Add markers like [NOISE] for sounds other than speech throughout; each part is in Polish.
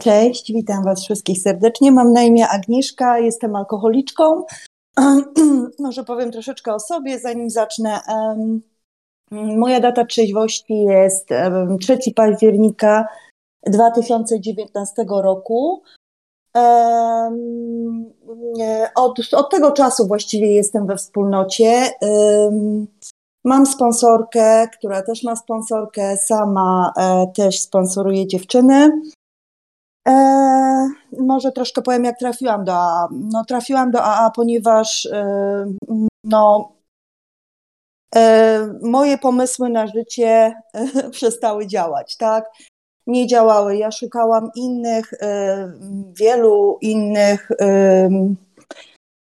Cześć, witam Was wszystkich serdecznie. Mam na imię Agnieszka, jestem alkoholiczką. [CLEARS THROAT] Może powiem troszeczkę o sobie, zanim zacznę. Moja data trzeźwości jest 3 października 2019 roku. Od, od tego czasu właściwie jestem we wspólnocie. Mam sponsorkę, która też ma sponsorkę, sama e, też sponsoruje dziewczyny. E, może troszkę powiem, jak trafiłam do AA. No, trafiłam do AA, ponieważ e, no, e, moje pomysły na życie e, [LAUGHS] przestały działać, tak? Nie działały. Ja szukałam innych, e, wielu innych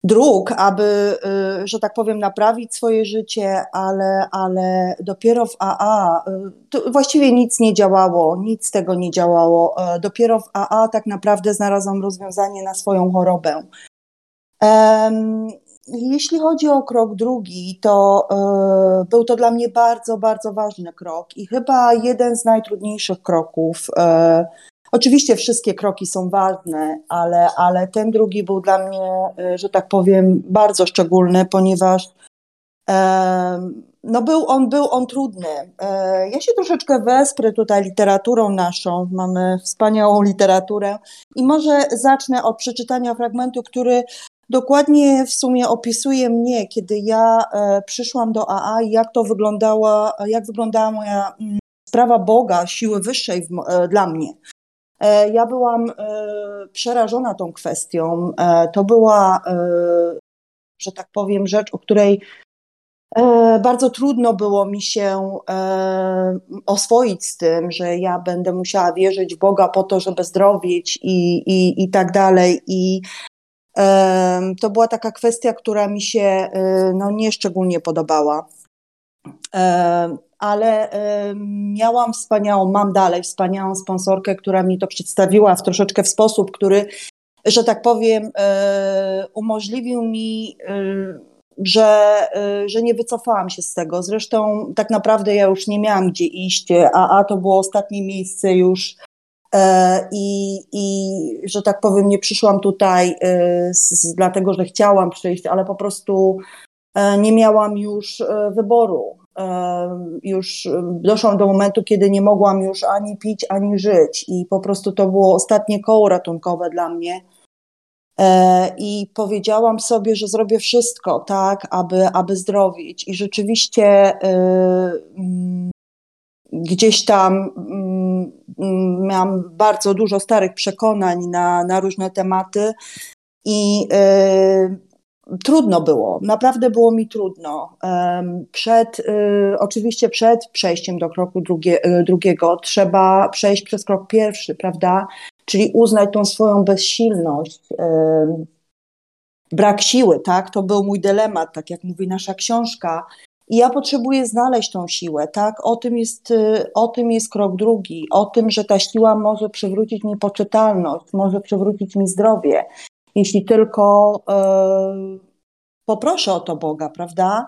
dróg, aby, y, że tak powiem, naprawić swoje życie, ale, ale dopiero w AA y, właściwie nic nie działało, nic z tego nie działało. E, dopiero w AA tak naprawdę znalazłam rozwiązanie na swoją chorobę. Jeśli chodzi o krok drugi, to był to dla mnie bardzo, bardzo ważny krok i chyba jeden z najtrudniejszych kroków Oczywiście wszystkie kroki są ważne, ale, ale ten drugi był dla mnie, e, że tak powiem, bardzo szczególny, ponieważ e, no był on, był on trudny. E, ja się troszeczkę wesprę tutaj literaturą naszą, mamy wspaniałą literaturę i może zacznę od przeczytania fragmentu, który dokładnie w sumie opisuje mnie, kiedy ja przyszłam do AA i jak to wyglądała, jak wyglądała moja mm, sprawa Boga, siły wyższej w, dla mnie. E, ja byłam e, przerażona tą kwestią. E, to była, że tak powiem, rzecz, o której bardzo trudno było mi się oswoić z tym, że ja będę musiała wierzyć w Boga po to, żeby zdrowieć i, i, i tak dalej. I to była taka kwestia, która mi się no, nieszczególnie podobała ale miałam wspaniałą, mam dalej wspaniałą sponsorkę, która mi to przedstawiła w troszeczkę w sposób, który, że tak powiem, e, umożliwił mi, e, że, e, że nie wycofałam się z tego. Zresztą tak naprawdę ja już nie miałam gdzie iść, a, a to było ostatnie miejsce już i, i że tak powiem, nie przyszłam tutaj z, dlatego, że chciałam przyjść, ale po prostu nie miałam już wyboru już doszłam do momentu, kiedy nie mogłam już ani pić, ani żyć i po prostu to było ostatnie koło ratunkowe dla mnie. E, I powiedziałam sobie, że zrobię wszystko, tak, aby, aby zdrowić. I rzeczywiście e, mm, gdzieś tam mm, miałam bardzo dużo starych przekonań na, na różne tematy. I e, trudno było, naprawdę było mi trudno. Przed, y, oczywiście przed przejściem do kroku drugie, y, drugiego trzeba przejść przez krok pierwszy, prawda? Czyli uznać tą swoją bezsilność, brak siły, tak? To był mój dylemat, tak jak mówi nasza książka. I ja potrzebuję znaleźć tą siłę, tak? O tym jest, y, o tym jest krok drugi, o tym, że ta siła może przywrócić mi poczytalność, może przywrócić mi zdrowie jeśli tylko e, poproszę o to Boga, prawda?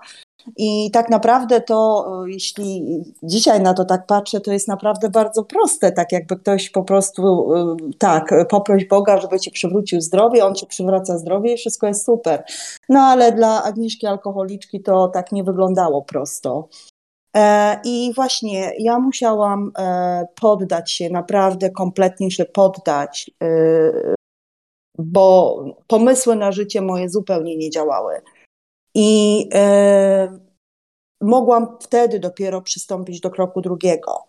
I tak naprawdę to, e, jeśli dzisiaj na to tak patrzę, to jest naprawdę bardzo proste, tak jakby ktoś po prostu, e, tak, poproś Boga, żeby ci przywrócił zdrowie, on ci przywraca zdrowie i wszystko jest super. No ale dla Agnieszki alkoholiczki to tak nie wyglądało prosto. I właśnie ja musiałam poddać się, naprawdę kompletnie się poddać bo pomysły na życie moje zupełnie nie działały. I e, mogłam wtedy dopiero przystąpić do kroku drugiego.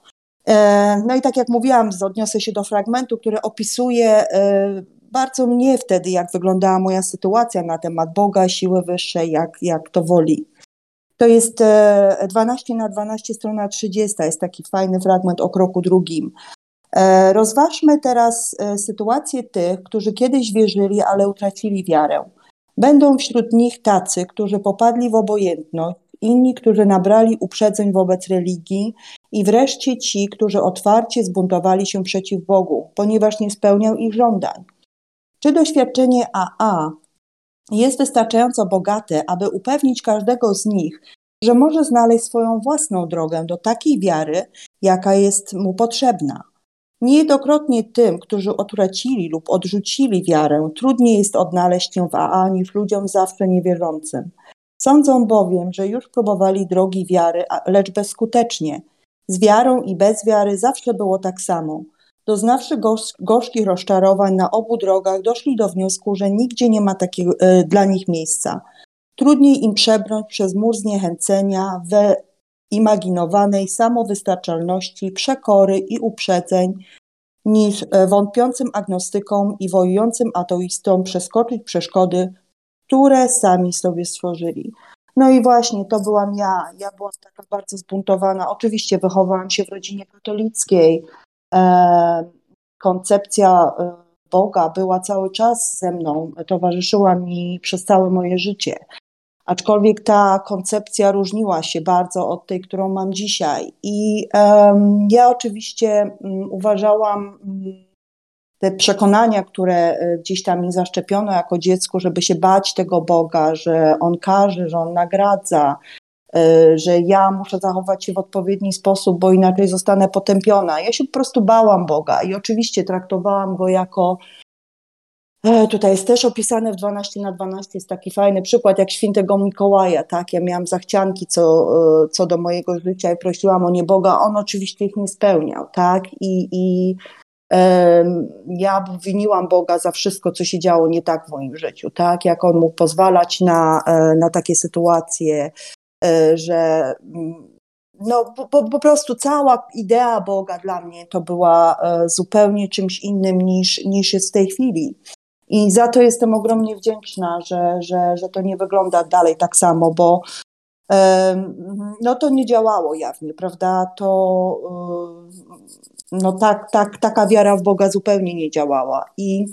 E, no i tak jak mówiłam, odniosę się do fragmentu, który opisuje e, bardzo mnie wtedy, jak wyglądała moja sytuacja na temat Boga, siły wyższej, jak, jak to woli. To jest 12 na 12, strona 30, jest taki fajny fragment o kroku drugim. E, rozważmy teraz e, sytuację tych, którzy kiedyś wierzyli, ale utracili wiarę. Będą wśród nich tacy, którzy popadli w obojętność, inni, którzy nabrali uprzedzeń wobec religii i wreszcie ci, którzy otwarcie zbuntowali się przeciw Bogu, ponieważ nie spełniał ich żądań. Czy doświadczenie AA jest wystarczająco bogate, aby upewnić każdego z nich, że może znaleźć swoją własną drogę do takiej wiary, jaka jest mu potrzebna? Niejednokrotnie tym, którzy utracili lub odrzucili wiarę, trudniej jest odnaleźć się w AA niż ludziom zawsze niewierzącym. Sądzą bowiem, że już próbowali drogi wiary, lecz bezskutecznie. Z wiarą i bez wiary zawsze było tak samo. Doznawszy gorzkich rozczarowań na obu drogach, doszli do wniosku, że nigdzie nie ma takiego e, dla nich miejsca. Trudniej im przebrnąć przez mur zniechęcenia, wyimaginowanej samowystarczalności, przekory i uprzedzeń, niż e, wątpiącym agnostykom i wojującym ateistom przeskoczyć przeszkody, które sami sobie stworzyli. No i właśnie to byłam ja. Ja byłam taka bardzo zbuntowana. Oczywiście wychowałam się w rodzinie katolickiej. E, koncepcja e, Boga była cały czas ze mną, towarzyszyła mi przez całe moje życie. Aczkolwiek ta koncepcja różniła się bardzo od tej, którą mam dzisiaj. I um, ja oczywiście um, uważałam um, te przekonania, które e, gdzieś tam mi zaszczepiono jako dziecku, żeby się bać tego Boga, że On każe, że On nagradza, e, że ja muszę zachować się w odpowiedni sposób, bo inaczej zostanę potępiona. Ja się po prostu bałam Boga i oczywiście traktowałam Go jako tutaj jest też opisane w 12 na 12 jest taki fajny przykład jak świętego Mikołaja, tak? Ja miałam zachcianki co, e, co do mojego życia i prosiłam o nieboga, on oczywiście ich nie spełniał, tak? I, i um, ja winiłam Boga za wszystko, co się działo nie tak w moim życiu, tak? Jak on mógł pozwalać na, e, na takie sytuacje, że mm, no, po, po prostu cała idea Boga dla mnie to była zupełnie czymś innym niż, niż jest w tej chwili. I za to jestem ogromnie wdzięczna, że, że, że to nie wygląda dalej tak samo, bo no to nie działało jawnie, prawda? To no tak, tak, taka wiara w Boga zupełnie nie działała. I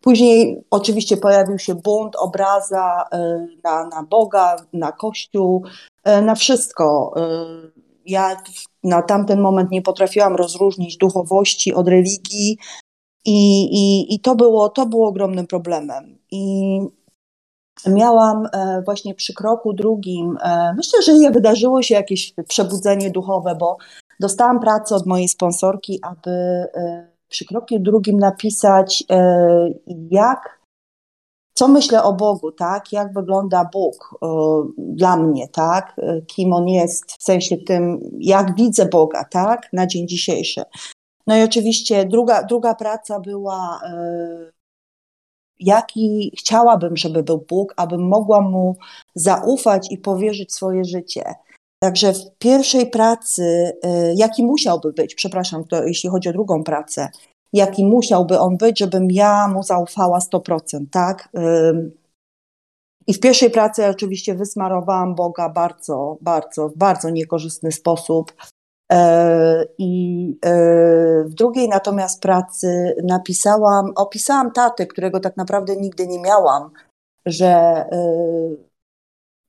później oczywiście pojawił się bunt, obraza e, na, na Boga, na Kościół, e, na wszystko. E, ja na tamten moment nie potrafiłam rozróżnić duchowości od religii, i, i, i to, było, to było ogromnym problemem. I miałam e, właśnie przy kroku drugim, e, myślę, że wydarzyło się jakieś przebudzenie duchowe, bo dostałam pracę od mojej sponsorki, aby e, przy kroku drugim napisać, jak, co myślę o Bogu, tak, jak wygląda Bóg dla mnie, tak, kim On jest, w sensie tym, jak widzę Boga, tak, na dzień dzisiejszy. No i oczywiście druga, druga praca była, e, jaki chciałabym, żeby był Bóg, abym mogła mu zaufać i powierzyć swoje życie. Także w pierwszej pracy, e, jaki musiałby być, przepraszam, to jeśli chodzi o drugą pracę, jaki musiałby on być, żebym ja mu zaufała 100%, tak? I w pierwszej pracy oczywiście wysmarowałam Boga bardzo, bardzo, w bardzo niekorzystny sposób. E, I e, w drugiej natomiast pracy napisałam, opisałam taty, którego tak naprawdę nigdy nie miałam, że e,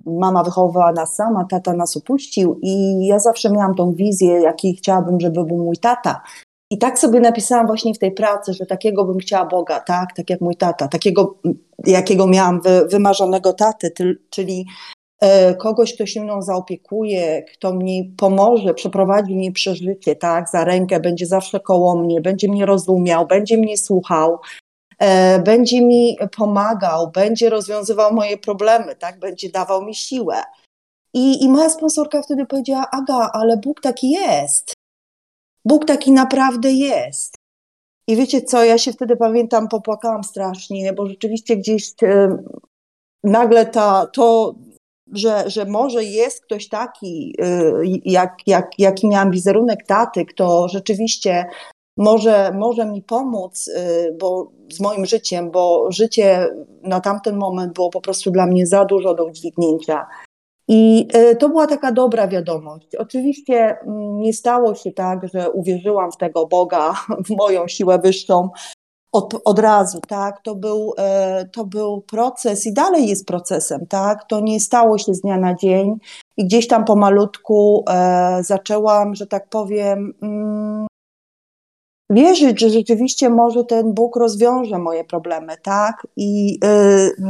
mama wychowywała nas sama, tata nas opuścił i ja zawsze miałam tą wizję, jaki chciałabym, żeby był mój tata. I tak sobie napisałam właśnie w tej pracy, że takiego bym chciała Boga, tak, tak jak mój tata, takiego, jakiego miałam wy, wymarzonego taty, czyli kogoś, kto się mną zaopiekuje, kto mi pomoże, przeprowadzi mnie przez życie, tak, za rękę, będzie zawsze koło mnie, będzie mnie rozumiał, będzie mnie słuchał, e, będzie mi pomagał, będzie rozwiązywał moje problemy, tak, będzie dawał mi siłę. I, I moja sponsorka wtedy powiedziała, Aga, ale Bóg taki jest. Bóg taki naprawdę jest. I wiecie co, ja się wtedy pamiętam, popłakałam strasznie, bo rzeczywiście gdzieś e, nagle ta, to że, że może jest ktoś taki, y, jak, jak, jaki miałam wizerunek taty, kto rzeczywiście może, może mi pomóc y, bo, z moim życiem, bo życie na tamten moment było po prostu dla mnie za dużo do udźwignięcia. I y, to była taka dobra wiadomość. Oczywiście mm, nie stało się tak, że uwierzyłam w tego Boga, w moją siłę wyższą, od, od razu, tak? To był, e, to był proces i dalej jest procesem, tak? To nie stało się z dnia na dzień i gdzieś tam pomalutku e, zaczęłam, że tak powiem, mm, wierzyć, że rzeczywiście może ten Bóg rozwiąże moje problemy, tak? I y,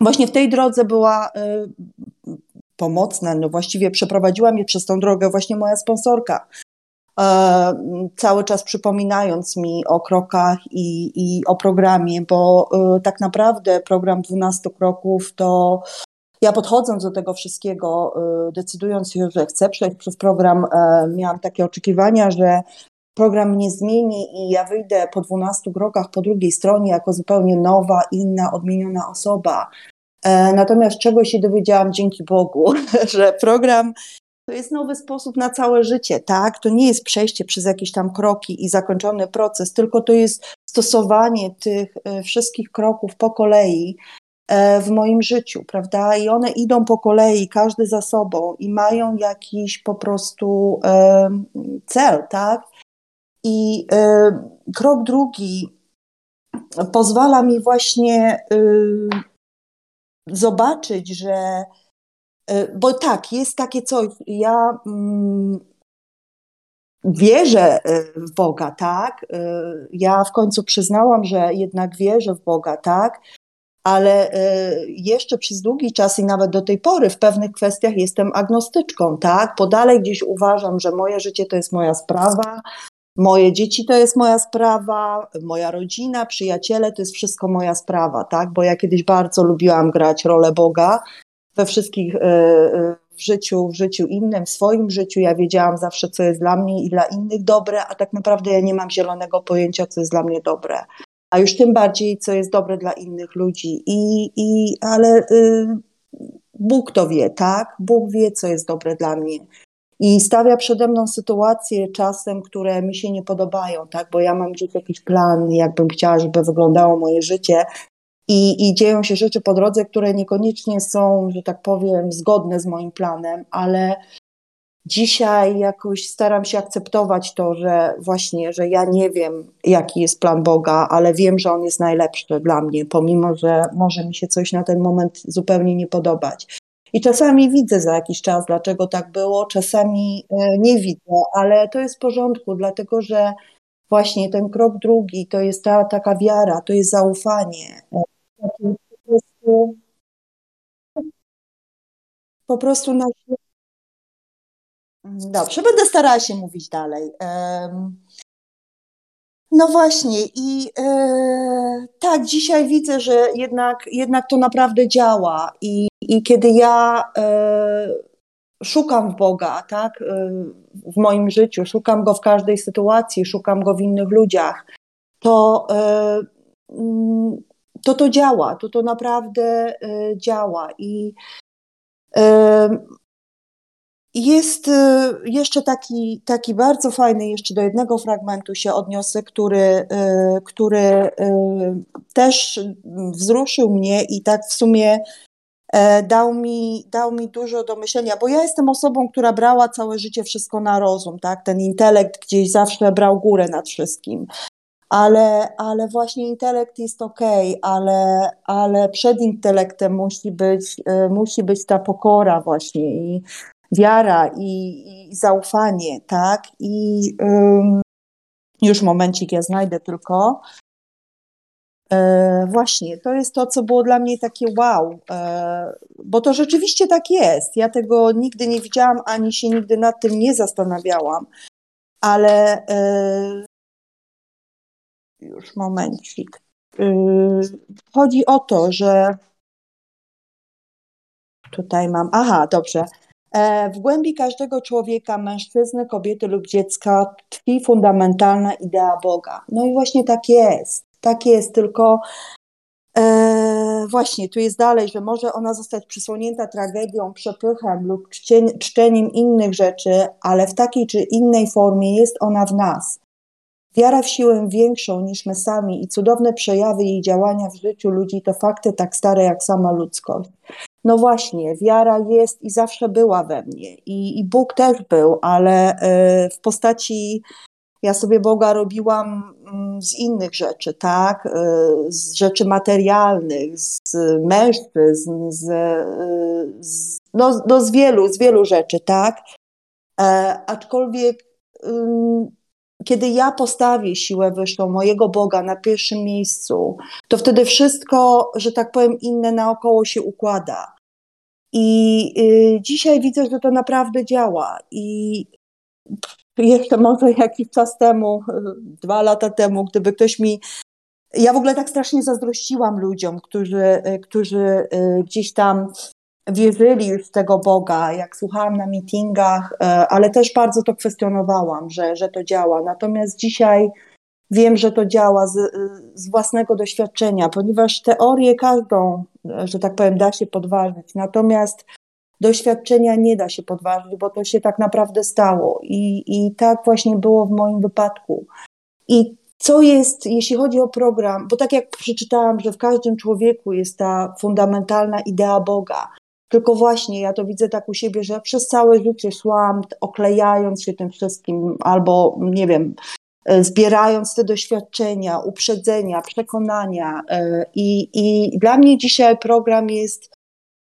właśnie w tej drodze była y, pomocna, no właściwie przeprowadziła mnie przez tą drogę właśnie moja sponsorka, cały czas przypominając mi o krokach i, i o programie, bo tak naprawdę program 12 kroków to ja podchodząc do tego wszystkiego, decydując się, że chcę przejść przez program, miałam takie oczekiwania, że program mnie zmieni i ja wyjdę po 12 krokach po drugiej stronie jako zupełnie nowa, inna, odmieniona osoba. E, natomiast czego się dowiedziałam dzięki Bogu, [LAUGHS] że program to jest nowy sposób na całe życie, tak? To nie jest przejście przez jakieś tam kroki i zakończony proces, tylko to jest stosowanie tych e, wszystkich kroków po kolei e, w moim życiu, prawda? I one idą po kolei, każdy za sobą i mają jakiś po prostu cel, tak? I krok drugi pozwala mi właśnie y, zobaczyć, że bo tak, jest takie coś, ja mm, wierzę y, w Boga, tak, ja w końcu przyznałam, że jednak wierzę w Boga, tak, ale jeszcze przez długi czas i nawet do tej pory w pewnych kwestiach jestem agnostyczką, tak, bo dalej gdzieś uważam, że moje życie to jest moja sprawa, Moje dzieci to jest moja sprawa, moja rodzina, przyjaciele to jest wszystko moja sprawa, tak? Bo ja kiedyś bardzo lubiłam grać rolę Boga we wszystkich y, y, w życiu, w życiu innym, w swoim życiu. Ja wiedziałam zawsze, co jest dla mnie i dla innych dobre, a tak naprawdę ja nie mam zielonego pojęcia, co jest dla mnie dobre. A już tym bardziej, co jest dobre dla innych ludzi. I, i ale y, Bóg to wie, tak? Bóg wie, co jest dobre dla mnie i stawia przede mną sytuacje czasem, które mi się nie podobają, tak? bo ja mam gdzieś jakiś plan, jakbym chciała, żeby wyglądało moje życie. I, I dzieją się rzeczy po drodze, które niekoniecznie są, że tak powiem, zgodne z moim planem, ale dzisiaj jakoś staram się akceptować to, że właśnie, że ja nie wiem, jaki jest plan Boga, ale wiem, że on jest najlepszy dla mnie, pomimo że może mi się coś na ten moment zupełnie nie podobać. I czasami widzę za jakiś czas, dlaczego tak było, czasami e, nie widzę, ale to jest w porządku, dlatego że właśnie ten krok drugi to jest ta taka wiara, to jest zaufanie. Po prostu, po prostu na... Dobrze, będę starała się mówić dalej. No właśnie, i e, tak, dzisiaj widzę, że jednak, jednak to naprawdę działa. I, i kiedy ja e, szukam Boga, tak, e, w moim życiu, szukam go w każdej sytuacji, szukam go w innych ludziach, to mm, to, to działa, to to naprawdę e, działa. I e, jest y, jeszcze taki, taki bardzo fajny, jeszcze do jednego fragmentu się odniosę, który, który też wzruszył mnie i tak w sumie e, dał mi, dał mi dużo do myślenia, bo ja jestem osobą, która brała całe życie wszystko na rozum, tak? Ten intelekt gdzieś zawsze brał górę nad wszystkim. Ale, ale właśnie intelekt jest ok, ale, ale przed intelektem musi być, musi być ta pokora właśnie i wiara i, i zaufanie, tak? I już momencik, ja znajdę tylko. E, właśnie, to jest to, co było dla mnie takie wow, e, bo to rzeczywiście tak jest. Ja tego nigdy nie widziałam, ani się nigdy nad tym nie zastanawiałam, ale e, już momencik. E, chodzi o to, że tutaj mam, aha, dobrze, E, w głębi każdego człowieka, mężczyzny, kobiety lub dziecka tkwi fundamentalna idea Boga. No i właśnie tak jest. Tak jest, tylko e, właśnie tu jest dalej, że może ona zostać przysłonięta tragedią, przepychem lub czczeniem innych rzeczy, ale w takiej czy innej formie jest ona w nas. Wiara w siłę większą niż my sami i cudowne przejawy jej działania w życiu ludzi to fakty tak stare jak sama ludzkość. No właśnie, wiara jest i zawsze była we mnie. I, i Bóg też był, ale y, w postaci ja sobie Boga robiłam mm, z innych rzeczy, tak? Y, z rzeczy materialnych, z mężczyzn, z, y, z, no, no z wielu, z wielu rzeczy, tak? E, aczkolwiek kiedy ja postawię siłę wyższą mojego Boga na pierwszym miejscu, to wtedy wszystko, że tak powiem, inne naokoło się układa. I y, dzisiaj widzę, że to naprawdę działa. I jeszcze może jakiś czas temu, dwa lata temu, gdyby ktoś mi. Ja w ogóle tak strasznie zazdrościłam ludziom, którzy, którzy gdzieś tam wierzyli już w tego Boga, jak słuchałam na meetingach, ale też bardzo to kwestionowałam, że, że to działa. Natomiast dzisiaj wiem, że to działa z, z własnego doświadczenia, ponieważ teorię każdą, że tak powiem, da się podważyć. Natomiast doświadczenia nie da się podważyć, bo to się tak naprawdę stało. I, i tak właśnie było w moim wypadku. I co jest, jeśli chodzi o program, bo tak jak przeczytałam, że w każdym człowieku jest ta fundamentalna idea Boga, tylko właśnie ja to widzę tak u siebie, że przez całe życie szłam oklejając się tym wszystkim, albo nie wiem, e, zbierając te doświadczenia, uprzedzenia, przekonania. E, I, I dla mnie dzisiaj program jest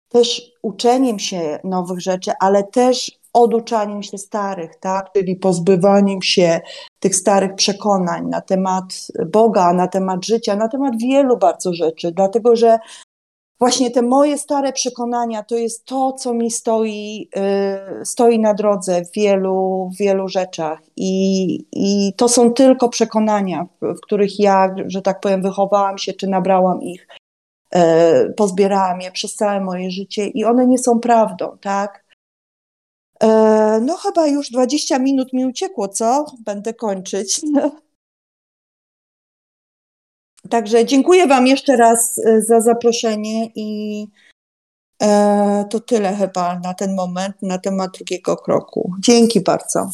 też uczeniem się nowych rzeczy, ale też oduczaniem się starych, tak? czyli pozbywaniem się tych starych przekonań na temat Boga, na temat życia, na temat wielu bardzo rzeczy, dlatego że właśnie te moje stare przekonania to jest to, co mi stoi, yy, stoi na drodze w wielu, wielu rzeczach. I, I to są tylko przekonania, w których ja, że tak powiem, wychowałam się czy nabrałam ich. E, pozbierałam je przez całe moje życie i one nie są prawdą, tak? E, no chyba już 20 minut mi uciekło, co? Będę kończyć. [LAUGHS] Także dziękuję Wam jeszcze raz e, za zaproszenie i to tyle chyba na ten moment na temat drugiego kroku. Dzięki bardzo.